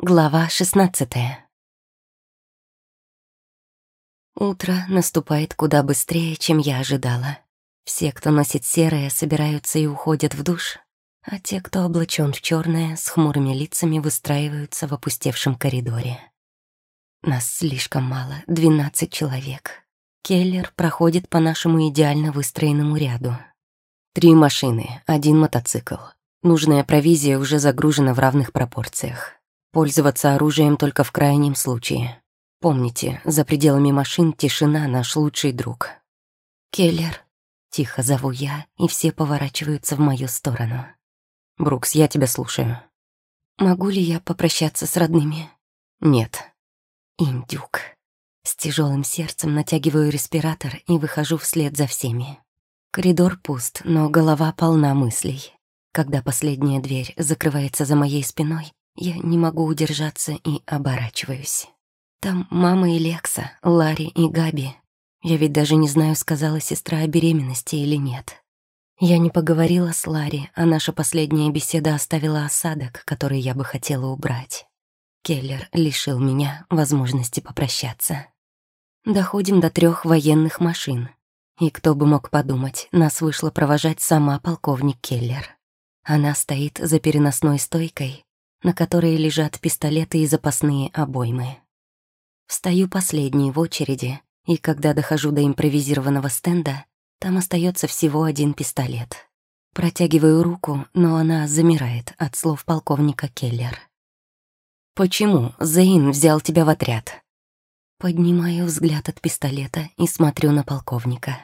Глава 16 Утро наступает куда быстрее, чем я ожидала. Все, кто носит серое, собираются и уходят в душ, а те, кто облачен в черное, с хмурыми лицами выстраиваются в опустевшем коридоре. Нас слишком мало, 12 человек. Келлер проходит по нашему идеально выстроенному ряду. Три машины, один мотоцикл. Нужная провизия уже загружена в равных пропорциях. Пользоваться оружием только в крайнем случае. Помните, за пределами машин тишина — наш лучший друг. «Келлер», — тихо зову я, и все поворачиваются в мою сторону. «Брукс, я тебя слушаю». «Могу ли я попрощаться с родными?» «Нет». «Индюк». С тяжелым сердцем натягиваю респиратор и выхожу вслед за всеми. Коридор пуст, но голова полна мыслей. Когда последняя дверь закрывается за моей спиной, я не могу удержаться и оборачиваюсь. Там мама и Лекса, Ларри и Габи. Я ведь даже не знаю, сказала сестра о беременности или нет. Я не поговорила с Ларри, а наша последняя беседа оставила осадок, который я бы хотела убрать. Келлер лишил меня возможности попрощаться. Доходим до трех военных машин. И кто бы мог подумать, нас вышла провожать сама полковник Келлер. Она стоит за переносной стойкой, на которой лежат пистолеты и запасные обоймы. Встаю последней в очереди, и когда дохожу до импровизированного стенда, там остается всего один пистолет. Протягиваю руку, но она замирает от слов полковника Келлер. «Почему Зейн взял тебя в отряд?» Поднимаю взгляд от пистолета и смотрю на полковника.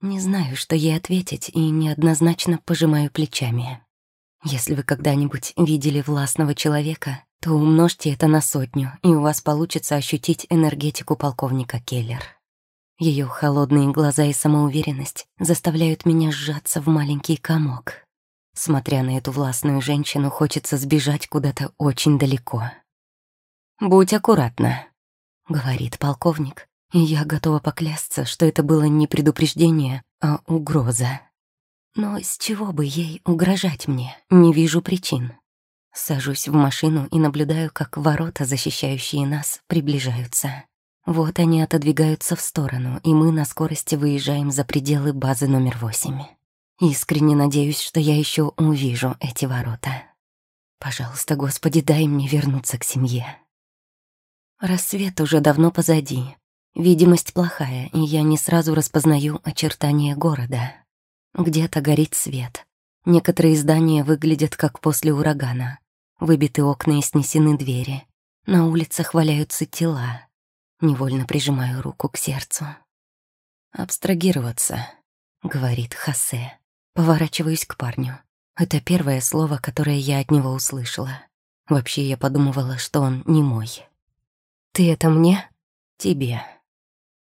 Не знаю, что ей ответить, и неоднозначно пожимаю плечами. Если вы когда-нибудь видели властного человека, то умножьте это на сотню, и у вас получится ощутить энергетику полковника Келлер. Ее холодные глаза и самоуверенность заставляют меня сжаться в маленький комок. Смотря на эту властную женщину, хочется сбежать куда-то очень далеко. «Будь аккуратна», — говорит полковник, и я готова поклясться, что это было не предупреждение, а угроза. Но с чего бы ей угрожать мне? Не вижу причин. Сажусь в машину и наблюдаю, как ворота, защищающие нас, приближаются. Вот они отодвигаются в сторону, и мы на скорости выезжаем за пределы базы номер восемь. Искренне надеюсь, что я еще увижу эти ворота. Пожалуйста, Господи, дай мне вернуться к семье. Рассвет уже давно позади. Видимость плохая, и я не сразу распознаю очертания города. Где-то горит свет. Некоторые здания выглядят как после урагана. Выбиты окна и снесены двери. На улицах валяются тела. Невольно прижимаю руку к сердцу. «Абстрагироваться», — говорит Хосе. Поворачиваюсь к парню. Это первое слово, которое я от него услышала. Вообще, я подумывала, что он не мой. «Ты это мне?» «Тебе.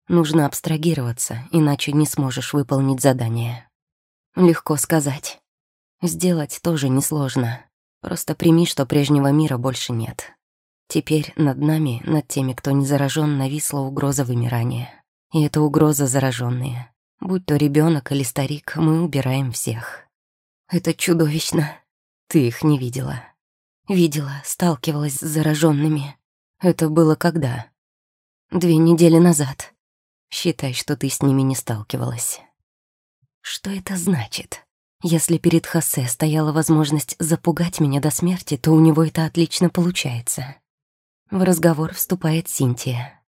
Нужно абстрагироваться, иначе не сможешь выполнить задание». Легко сказать. Сделать тоже несложно. Просто прими, что прежнего мира больше нет. Теперь над нами, над теми, кто не заражен, нависла угроза вымирания. И это угроза зараженные. Будь то ребенок или старик, мы убираем всех. Это чудовищно. Ты их не видела. Видела, сталкивалась с зараженными. Это было когда? Две недели назад. Считай, что ты с ними не сталкивалась. Что это значит? Если перед Хосе стояла возможность запугать меня до смерти, то у него это отлично получается. В разговор вступает Синтия.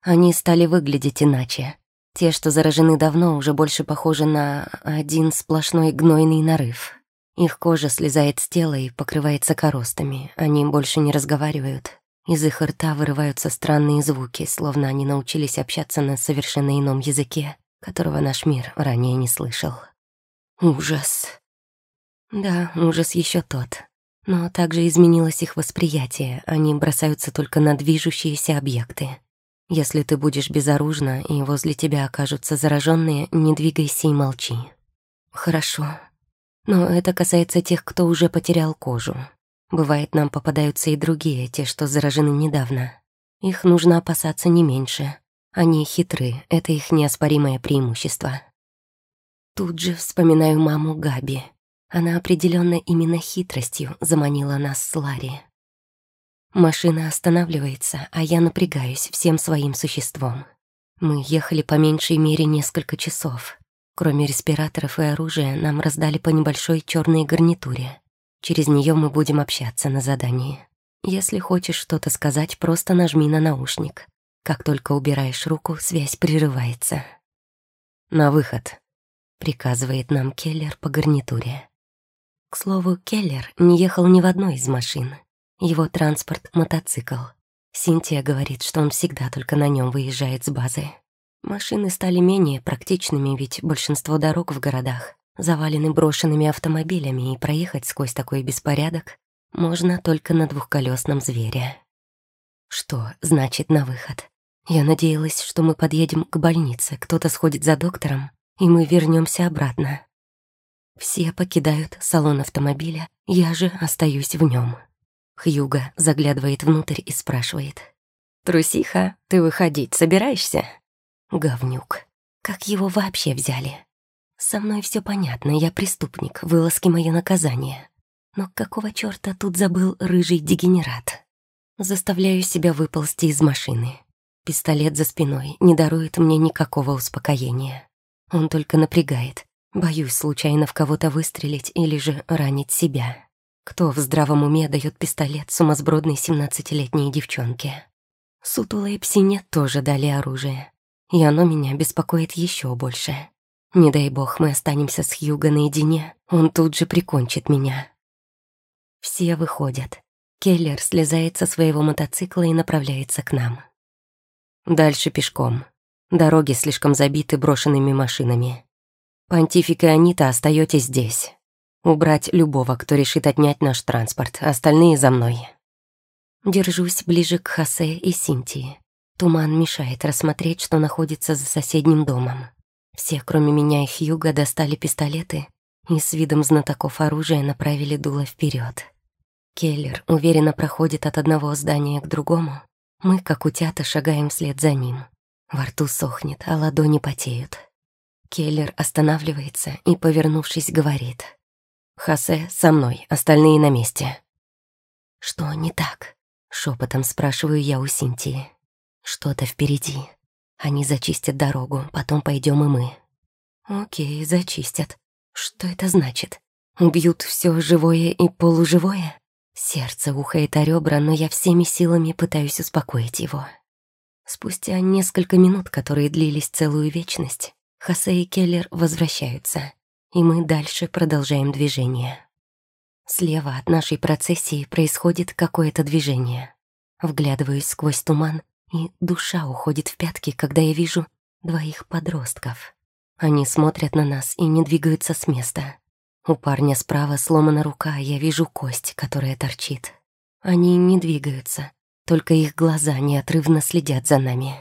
Они стали выглядеть иначе. Те, что заражены давно, уже больше похожи на один сплошной гнойный нарыв. Их кожа слезает с тела и покрывается коростами. Они больше не разговаривают. Из их рта вырываются странные звуки, словно они научились общаться на совершенно ином языке, которого наш мир ранее не слышал. Ужас. Да, ужас еще тот. Но также изменилось их восприятие, они бросаются только на движущиеся объекты. Если ты будешь безоружна и возле тебя окажутся зараженные, не двигайся и молчи. Хорошо. Но это касается тех, кто уже потерял кожу. Бывает, нам попадаются и другие, те, что заражены недавно. Их нужно опасаться не меньше. Они хитры, это их неоспоримое преимущество. Тут же вспоминаю маму Габи. Она определенно именно хитростью заманила нас с Ларри. Машина останавливается, а я напрягаюсь всем своим существом. Мы ехали по меньшей мере несколько часов. Кроме респираторов и оружия, нам раздали по небольшой черной гарнитуре. Через нее мы будем общаться на задании. Если хочешь что-то сказать, просто нажми на наушник. Как только убираешь руку, связь прерывается. «На выход», — приказывает нам Келлер по гарнитуре. К слову, Келлер не ехал ни в одной из машин. Его транспорт — мотоцикл. Синтия говорит, что он всегда только на нем выезжает с базы. Машины стали менее практичными, ведь большинство дорог в городах завалены брошенными автомобилями, и проехать сквозь такой беспорядок можно только на двухколесном звере. Что значит на выход? Я надеялась, что мы подъедем к больнице, кто-то сходит за доктором, и мы вернемся обратно. Все покидают салон автомобиля, я же остаюсь в нем. Хьюга заглядывает внутрь и спрашивает. «Трусиха, ты выходить собираешься?» Говнюк. Как его вообще взяли? Со мной все понятно, я преступник, вылазки мое наказание. Но какого черта тут забыл рыжий дегенерат? Заставляю себя выползти из машины. Пистолет за спиной не дарует мне никакого успокоения. Он только напрягает. Боюсь случайно в кого-то выстрелить или же ранить себя. Кто в здравом уме дает пистолет сумасбродной семнадцатилетней девчонке? Сутулой псине тоже дали оружие и оно меня беспокоит еще больше. Не дай бог мы останемся с Хьюго наедине, он тут же прикончит меня. Все выходят. Келлер слезает со своего мотоцикла и направляется к нам. Дальше пешком. Дороги слишком забиты брошенными машинами. Понтифик и Анита остаетесь здесь. Убрать любого, кто решит отнять наш транспорт, остальные за мной. Держусь ближе к Хосе и Синтии. Туман мешает рассмотреть, что находится за соседним домом. Все, кроме меня и Хьюга, достали пистолеты и с видом знатоков оружия направили дуло вперед. Келлер уверенно проходит от одного здания к другому. Мы, как утята, шагаем вслед за ним. Во рту сохнет, а ладони потеют. Келлер останавливается и, повернувшись, говорит. «Хосе, со мной, остальные на месте». «Что не так?» — шепотом спрашиваю я у Синтии. Что-то впереди. Они зачистят дорогу, потом пойдем и мы. Окей, зачистят. Что это значит? Убьют все живое и полуживое? Сердце ухает о ребра, но я всеми силами пытаюсь успокоить его. Спустя несколько минут, которые длились целую вечность, Хосе и Келлер возвращаются, и мы дальше продолжаем движение. Слева от нашей процессии происходит какое-то движение. Вглядываюсь сквозь туман и душа уходит в пятки, когда я вижу двоих подростков. Они смотрят на нас и не двигаются с места. У парня справа сломана рука, я вижу кость, которая торчит. Они не двигаются, только их глаза неотрывно следят за нами.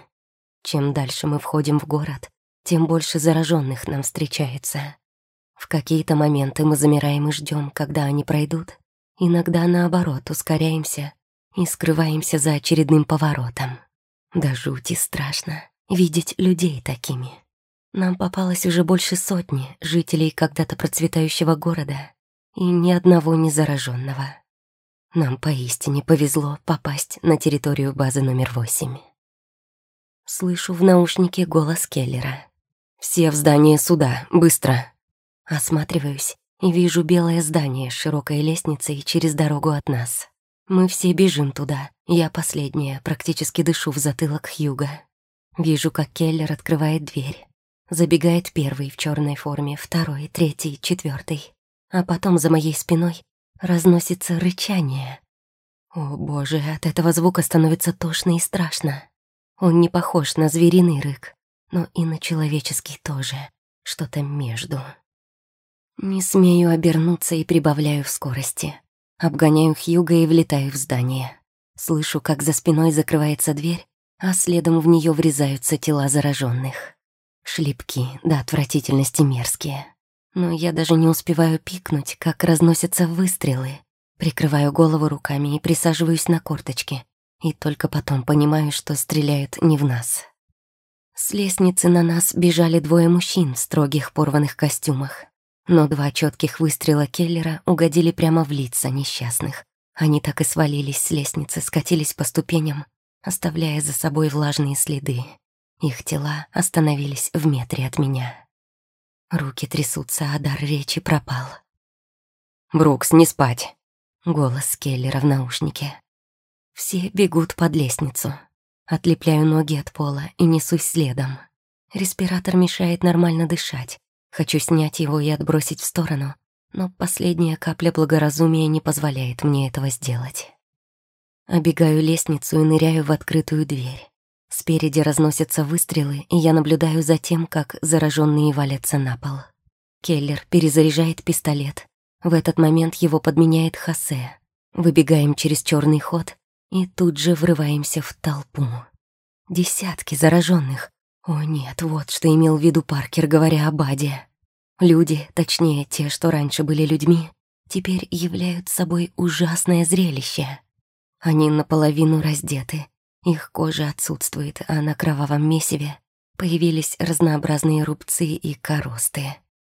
Чем дальше мы входим в город, тем больше зараженных нам встречается. В какие-то моменты мы замираем и ждем, когда они пройдут. Иногда, наоборот, ускоряемся и скрываемся за очередным поворотом. Да жути страшно видеть людей такими. Нам попалось уже больше сотни жителей когда-то процветающего города и ни одного не зараженного. Нам поистине повезло попасть на территорию базы номер восемь. Слышу в наушнике голос Келлера. «Все в здание суда, быстро!» Осматриваюсь и вижу белое здание с широкой лестницей через дорогу от нас. Мы все бежим туда. Я последняя, практически дышу в затылок Хьюга. Вижу, как Келлер открывает дверь. Забегает первый в черной форме, второй, третий, четвертый. А потом за моей спиной разносится рычание. О боже, от этого звука становится тошно и страшно. Он не похож на звериный рык, но и на человеческий тоже. Что-то между. Не смею обернуться и прибавляю в скорости. Обгоняю Хьюга и влетаю в здание. Слышу, как за спиной закрывается дверь, а следом в нее врезаются тела зараженных. Шлепки до отвратительности мерзкие. Но я даже не успеваю пикнуть, как разносятся выстрелы. Прикрываю голову руками и присаживаюсь на корточки. И только потом понимаю, что стреляют не в нас. С лестницы на нас бежали двое мужчин в строгих порванных костюмах но два четких выстрела Келлера угодили прямо в лица несчастных, Они так и свалились с лестницы, скатились по ступеням, оставляя за собой влажные следы. Их тела остановились в метре от меня. Руки трясутся, а дар речи пропал. «Брукс, не спать!» — голос Келлера в наушнике. Все бегут под лестницу. Отлепляю ноги от пола и несусь следом. Респиратор мешает нормально дышать. Хочу снять его и отбросить в сторону, но последняя капля благоразумия не позволяет мне этого сделать. Обегаю лестницу и ныряю в открытую дверь. Спереди разносятся выстрелы, и я наблюдаю за тем, как зараженные валятся на пол. Келлер перезаряжает пистолет. В этот момент его подменяет Хосе. Выбегаем через черный ход и тут же врываемся в толпу. Десятки зараженных. О нет, вот что имел в виду Паркер, говоря о Баде. Люди, точнее, те, что раньше были людьми, теперь являют собой ужасное зрелище. Они наполовину раздеты, их кожа отсутствует, а на кровавом месиве появились разнообразные рубцы и коросты.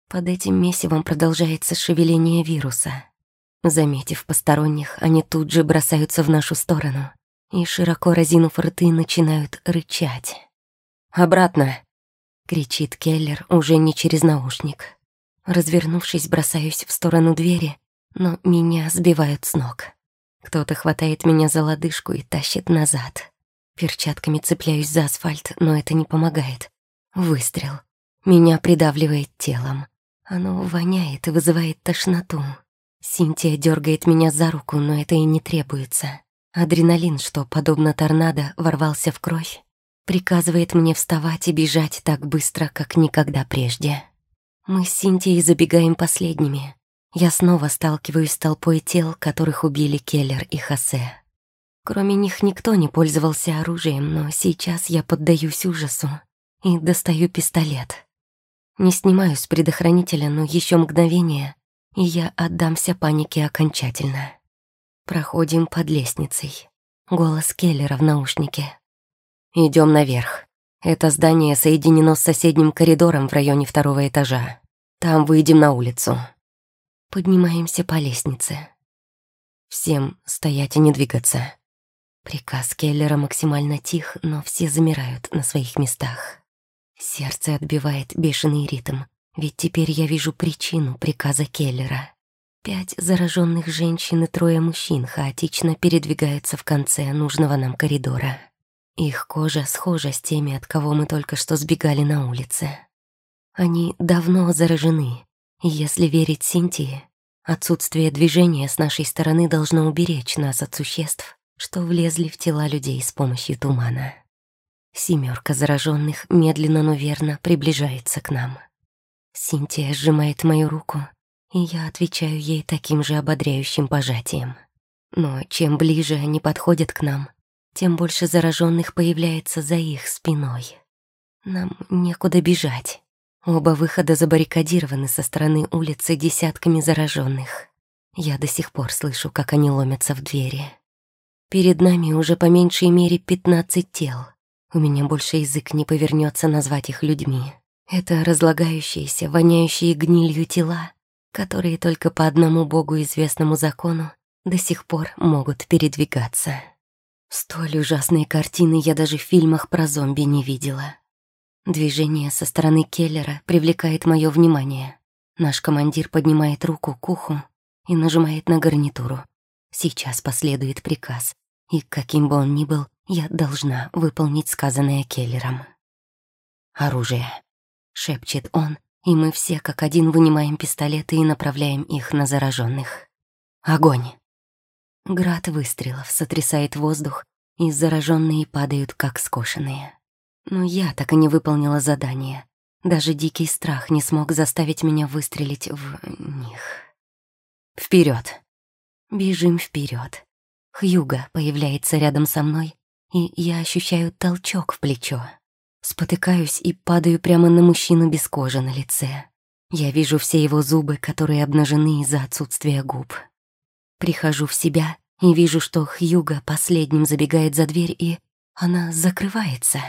Под этим месивом продолжается шевеление вируса. Заметив посторонних, они тут же бросаются в нашу сторону и, широко разинув рты, начинают рычать. «Обратно!» — кричит Келлер уже не через наушник. Развернувшись, бросаюсь в сторону двери, но меня сбивают с ног. Кто-то хватает меня за лодыжку и тащит назад. Перчатками цепляюсь за асфальт, но это не помогает. Выстрел. Меня придавливает телом. Оно воняет и вызывает тошноту. Синтия дергает меня за руку, но это и не требуется. Адреналин, что, подобно торнадо, ворвался в кровь, приказывает мне вставать и бежать так быстро, как никогда прежде. Мы с Синтией забегаем последними. Я снова сталкиваюсь с толпой тел, которых убили Келлер и Хосе. Кроме них никто не пользовался оружием, но сейчас я поддаюсь ужасу и достаю пистолет. Не снимаю с предохранителя, но еще мгновение, и я отдамся панике окончательно. Проходим под лестницей. Голос Келлера в наушнике. Идем наверх. Это здание соединено с соседним коридором в районе второго этажа. Там выйдем на улицу. Поднимаемся по лестнице. Всем стоять и не двигаться. Приказ Келлера максимально тих, но все замирают на своих местах. Сердце отбивает бешеный ритм, ведь теперь я вижу причину приказа Келлера. Пять зараженных женщин и трое мужчин хаотично передвигаются в конце нужного нам коридора. Их кожа схожа с теми, от кого мы только что сбегали на улице. Они давно заражены, если верить Синтии, отсутствие движения с нашей стороны должно уберечь нас от существ, что влезли в тела людей с помощью тумана. Семерка зараженных медленно, но верно приближается к нам. Синтия сжимает мою руку, и я отвечаю ей таким же ободряющим пожатием. Но чем ближе они подходят к нам, тем больше зараженных появляется за их спиной. Нам некуда бежать. Оба выхода забаррикадированы со стороны улицы десятками зараженных. Я до сих пор слышу, как они ломятся в двери. Перед нами уже по меньшей мере пятнадцать тел. У меня больше язык не повернется назвать их людьми. Это разлагающиеся, воняющие гнилью тела, которые только по одному богу известному закону до сих пор могут передвигаться. Столь ужасные картины я даже в фильмах про зомби не видела. Движение со стороны Келлера привлекает мое внимание. Наш командир поднимает руку к уху и нажимает на гарнитуру. Сейчас последует приказ, и каким бы он ни был, я должна выполнить сказанное Келлером. «Оружие», — шепчет он, и мы все как один вынимаем пистолеты и направляем их на зараженных. «Огонь!» Град выстрелов сотрясает воздух, и зараженные падают, как скошенные. Но я так и не выполнила задание. Даже дикий страх не смог заставить меня выстрелить в них. Вперед! Бежим вперед. Хьюга появляется рядом со мной, и я ощущаю толчок в плечо. Спотыкаюсь и падаю прямо на мужчину без кожи на лице. Я вижу все его зубы, которые обнажены из-за отсутствия губ. Прихожу в себя и вижу, что Хьюга последним забегает за дверь, и она закрывается.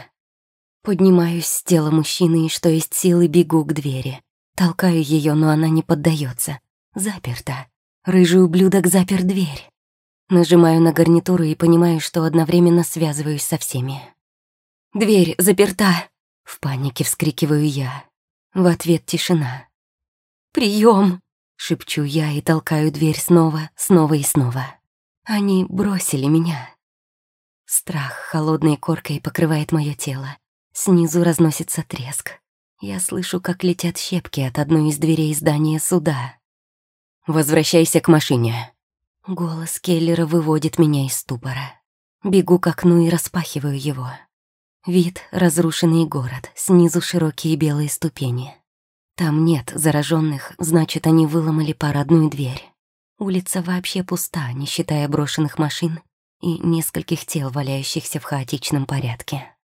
Поднимаюсь с тела мужчины и, что есть силы, бегу к двери. Толкаю ее, но она не поддается. Заперта. Рыжий ублюдок запер дверь. Нажимаю на гарнитуру и понимаю, что одновременно связываюсь со всеми. «Дверь заперта!» — в панике вскрикиваю я. В ответ тишина. «Прием!» — шепчу я и толкаю дверь снова, снова и снова. Они бросили меня. Страх холодной коркой покрывает мое тело. Снизу разносится треск. Я слышу, как летят щепки от одной из дверей здания суда. «Возвращайся к машине», Голос Келлера выводит меня из ступора. Бегу к окну и распахиваю его. Вид — разрушенный город, снизу широкие белые ступени. Там нет зараженных, значит, они выломали парадную дверь. Улица вообще пуста, не считая брошенных машин и нескольких тел, валяющихся в хаотичном порядке.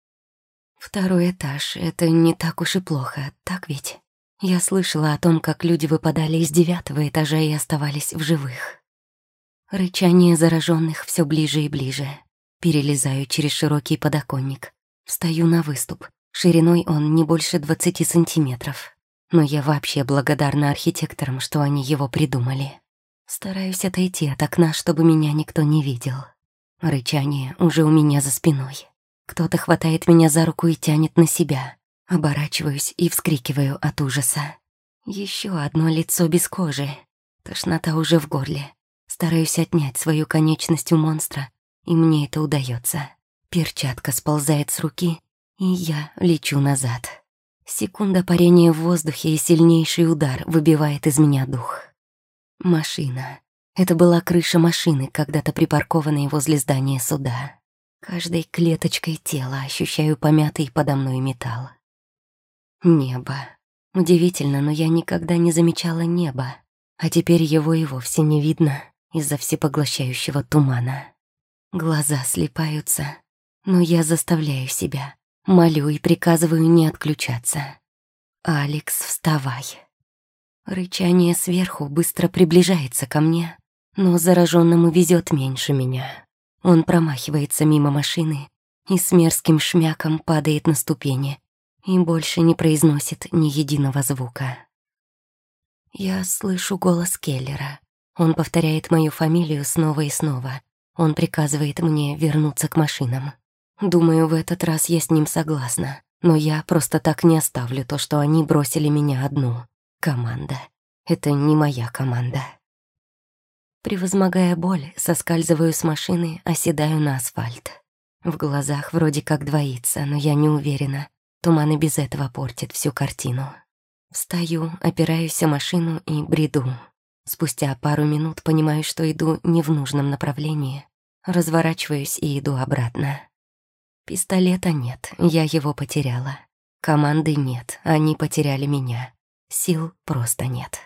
Второй этаж — это не так уж и плохо, так ведь? Я слышала о том, как люди выпадали из девятого этажа и оставались в живых. Рычание зараженных все ближе и ближе. Перелезаю через широкий подоконник. Встаю на выступ. Шириной он не больше 20 сантиметров. Но я вообще благодарна архитекторам, что они его придумали. Стараюсь отойти от окна, чтобы меня никто не видел. Рычание уже у меня за спиной. Кто-то хватает меня за руку и тянет на себя. Оборачиваюсь и вскрикиваю от ужаса. Еще одно лицо без кожи. Тошнота уже в горле. Стараюсь отнять свою конечность у монстра, и мне это удается. Перчатка сползает с руки, и я лечу назад. Секунда парения в воздухе и сильнейший удар выбивает из меня дух. Машина. Это была крыша машины, когда-то припаркованной возле здания суда. Каждой клеточкой тела ощущаю помятый подо мной металл. Небо. Удивительно, но я никогда не замечала неба, а теперь его и вовсе не видно из-за всепоглощающего тумана. Глаза слепаются, но я заставляю себя, молю и приказываю не отключаться. «Алекс, вставай!» Рычание сверху быстро приближается ко мне, но зараженному везет меньше меня. Он промахивается мимо машины и с мерзким шмяком падает на ступени и больше не произносит ни единого звука. Я слышу голос Келлера. Он повторяет мою фамилию снова и снова. Он приказывает мне вернуться к машинам. Думаю, в этот раз я с ним согласна. Но я просто так не оставлю то, что они бросили меня одну. Команда. Это не моя команда. Превозмогая боль, соскальзываю с машины, оседаю на асфальт. В глазах вроде как двоится, но я не уверена. Туман и без этого портит всю картину. Встаю, опираюсь о машину и бреду. Спустя пару минут понимаю, что иду не в нужном направлении. Разворачиваюсь и иду обратно. Пистолета нет, я его потеряла. Команды нет, они потеряли меня. Сил просто нет.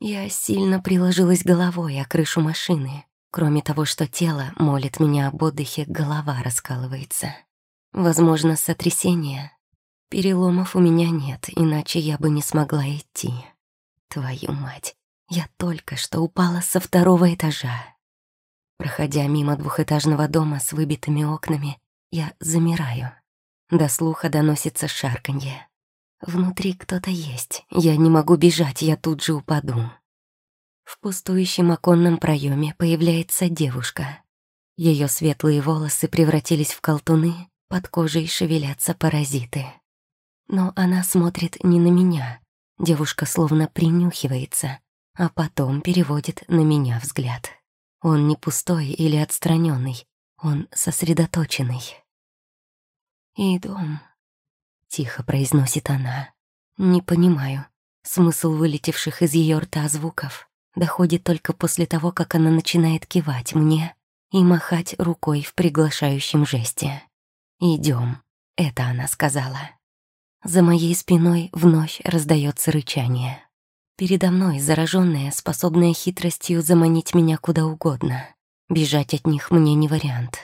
Я сильно приложилась головой о крышу машины. Кроме того, что тело молит меня об отдыхе, голова раскалывается. Возможно, сотрясение. Переломов у меня нет, иначе я бы не смогла идти. Твою мать. Я только что упала со второго этажа. Проходя мимо двухэтажного дома с выбитыми окнами, я замираю. До слуха доносится шарканье. Внутри кто-то есть. Я не могу бежать, я тут же упаду. В пустующем оконном проеме появляется девушка. Ее светлые волосы превратились в колтуны, под кожей шевелятся паразиты. Но она смотрит не на меня. Девушка словно принюхивается, а потом переводит на меня взгляд. Он не пустой или отстраненный, он сосредоточенный. «И дом», — тихо произносит она. «Не понимаю. Смысл вылетевших из ее рта звуков доходит только после того, как она начинает кивать мне и махать рукой в приглашающем жесте. Идем, это она сказала. За моей спиной вновь раздается рычание. Передо мной зараженная, способная хитростью заманить меня куда угодно. Бежать от них мне не вариант.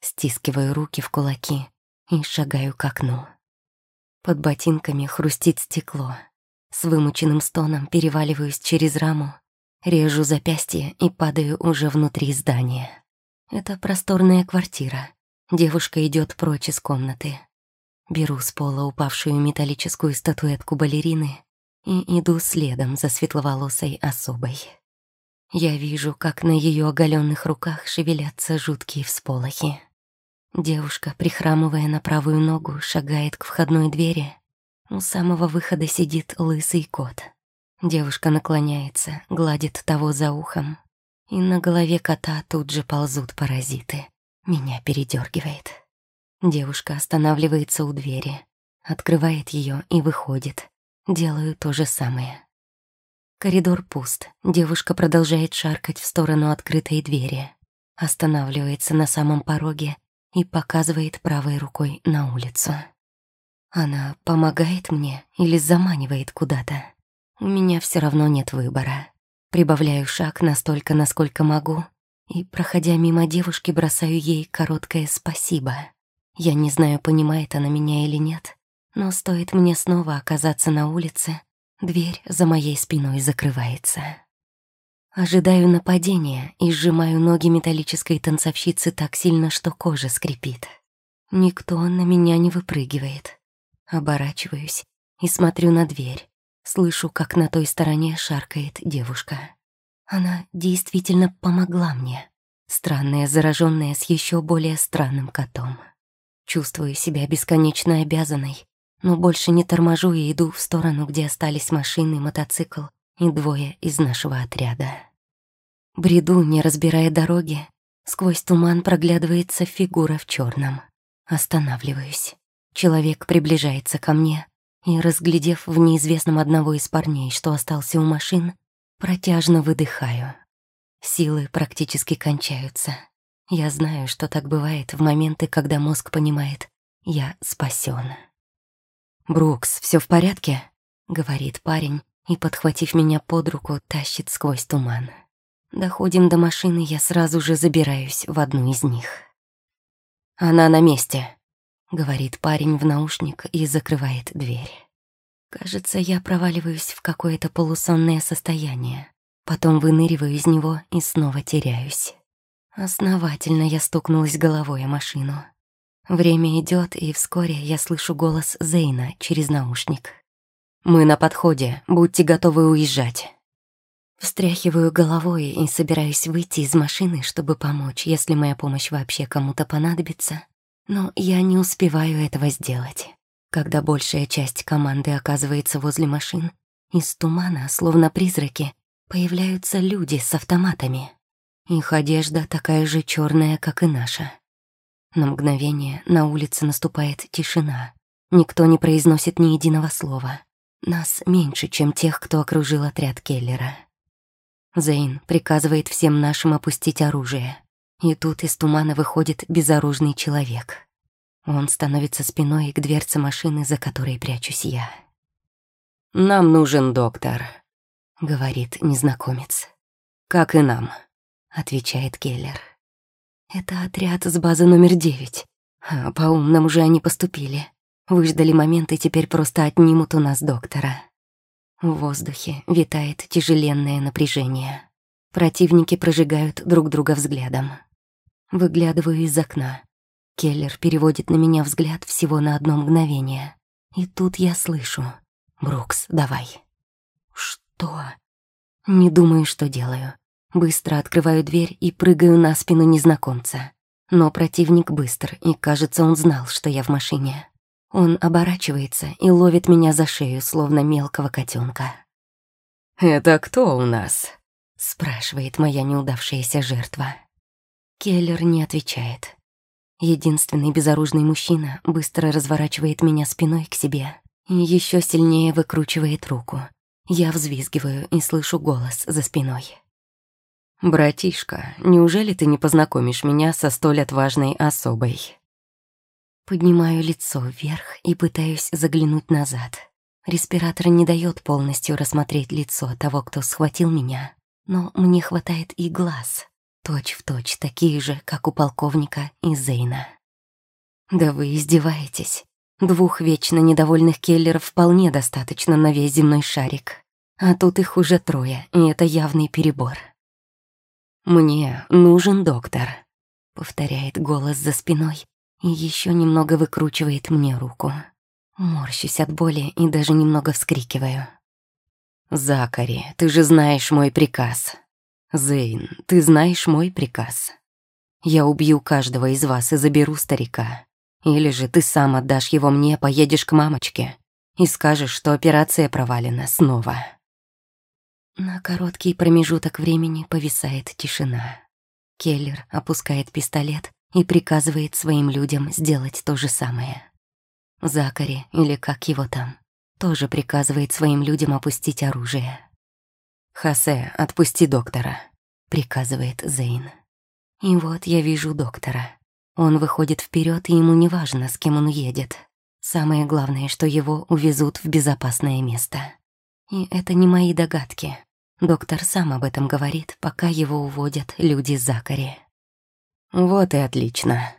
Стискиваю руки в кулаки и шагаю к окну. Под ботинками хрустит стекло. С вымученным стоном переваливаюсь через раму, режу запястье и падаю уже внутри здания. Это просторная квартира. Девушка идет прочь из комнаты. Беру с пола упавшую металлическую статуэтку балерины и иду следом за светловолосой особой. Я вижу, как на ее оголенных руках шевелятся жуткие всполохи. Девушка, прихрамывая на правую ногу, шагает к входной двери. У самого выхода сидит лысый кот. Девушка наклоняется, гладит того за ухом. И на голове кота тут же ползут паразиты. Меня передергивает. Девушка останавливается у двери, открывает ее и выходит. Делаю то же самое. Коридор пуст. Девушка продолжает шаркать в сторону открытой двери. Останавливается на самом пороге и показывает правой рукой на улицу. Она помогает мне или заманивает куда-то? У меня все равно нет выбора. Прибавляю шаг настолько, насколько могу, и, проходя мимо девушки, бросаю ей короткое «спасибо». Я не знаю, понимает она меня или нет, но стоит мне снова оказаться на улице, Дверь за моей спиной закрывается. Ожидаю нападения и сжимаю ноги металлической танцовщицы так сильно, что кожа скрипит. Никто на меня не выпрыгивает. Оборачиваюсь и смотрю на дверь. Слышу, как на той стороне шаркает девушка. Она действительно помогла мне. Странная, зараженная с еще более странным котом. Чувствую себя бесконечно обязанной но больше не торможу и иду в сторону, где остались машины, мотоцикл и двое из нашего отряда. Бреду, не разбирая дороги, сквозь туман проглядывается фигура в черном. Останавливаюсь. Человек приближается ко мне, и, разглядев в неизвестном одного из парней, что остался у машин, протяжно выдыхаю. Силы практически кончаются. Я знаю, что так бывает в моменты, когда мозг понимает, я спасен. «Брукс, все в порядке?» — говорит парень и, подхватив меня под руку, тащит сквозь туман. Доходим до машины, я сразу же забираюсь в одну из них. «Она на месте», — говорит парень в наушник и закрывает дверь. Кажется, я проваливаюсь в какое-то полусонное состояние. Потом выныриваю из него и снова теряюсь. Основательно я стукнулась головой о машину. Время идет, и вскоре я слышу голос Зейна через наушник. «Мы на подходе, будьте готовы уезжать». Встряхиваю головой и собираюсь выйти из машины, чтобы помочь, если моя помощь вообще кому-то понадобится. Но я не успеваю этого сделать. Когда большая часть команды оказывается возле машин, из тумана, словно призраки, появляются люди с автоматами. Их одежда такая же черная, как и наша. На мгновение на улице наступает тишина. Никто не произносит ни единого слова. Нас меньше, чем тех, кто окружил отряд Келлера. Зейн приказывает всем нашим опустить оружие. И тут из тумана выходит безоружный человек. Он становится спиной к дверце машины, за которой прячусь я. «Нам нужен доктор», — говорит незнакомец. «Как и нам», — отвечает Келлер. Это отряд с базы номер девять. А по-умному же они поступили. Выждали момент и теперь просто отнимут у нас доктора. В воздухе витает тяжеленное напряжение. Противники прожигают друг друга взглядом. Выглядываю из окна. Келлер переводит на меня взгляд всего на одно мгновение. И тут я слышу. «Брукс, давай». «Что?» Не думаю, что делаю. Быстро открываю дверь и прыгаю на спину незнакомца. Но противник быстр, и, кажется, он знал, что я в машине. Он оборачивается и ловит меня за шею, словно мелкого котенка. «Это кто у нас?» — спрашивает моя неудавшаяся жертва. Келлер не отвечает. Единственный безоружный мужчина быстро разворачивает меня спиной к себе и еще сильнее выкручивает руку. Я взвизгиваю и слышу голос за спиной. «Братишка, неужели ты не познакомишь меня со столь отважной особой?» Поднимаю лицо вверх и пытаюсь заглянуть назад. Респиратор не дает полностью рассмотреть лицо того, кто схватил меня, но мне хватает и глаз, точь-в-точь точь, такие же, как у полковника и Зейна. Да вы издеваетесь. Двух вечно недовольных келлеров вполне достаточно на весь земной шарик. А тут их уже трое, и это явный перебор. «Мне нужен доктор», — повторяет голос за спиной и еще немного выкручивает мне руку. Морщусь от боли и даже немного вскрикиваю. «Закари, ты же знаешь мой приказ», — «Зейн, ты знаешь мой приказ. Я убью каждого из вас и заберу старика. Или же ты сам отдашь его мне, поедешь к мамочке и скажешь, что операция провалена снова». На короткий промежуток времени повисает тишина. Келлер опускает пистолет и приказывает своим людям сделать то же самое. Закари, или как его там, тоже приказывает своим людям опустить оружие. «Хосе, отпусти доктора», — приказывает Зейн. И вот я вижу доктора. Он выходит вперед, и ему не важно, с кем он едет. Самое главное, что его увезут в безопасное место. И это не мои догадки. Доктор сам об этом говорит, пока его уводят люди Закари. Вот и отлично.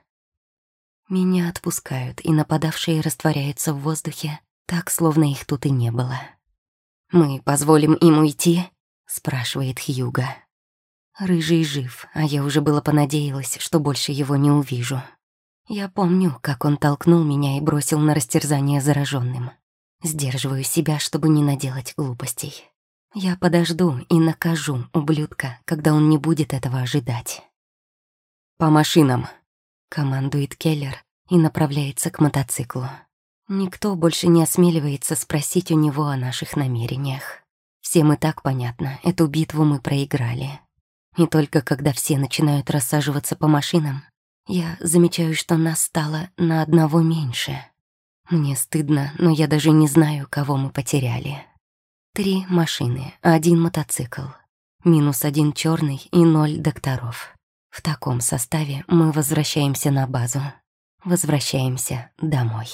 Меня отпускают, и нападавшие растворяются в воздухе, так, словно их тут и не было. «Мы позволим им уйти?» — спрашивает Хьюга. Рыжий жив, а я уже было понадеялась, что больше его не увижу. Я помню, как он толкнул меня и бросил на растерзание зараженным. Сдерживаю себя, чтобы не наделать глупостей. Я подожду и накажу ублюдка, когда он не будет этого ожидать. «По машинам», — командует Келлер и направляется к мотоциклу. Никто больше не осмеливается спросить у него о наших намерениях. Всем и так понятно, эту битву мы проиграли. И только когда все начинают рассаживаться по машинам, я замечаю, что нас стало на одного меньше. Мне стыдно, но я даже не знаю, кого мы потеряли. Три машины, один мотоцикл, минус один черный и ноль докторов. В таком составе мы возвращаемся на базу. Возвращаемся домой.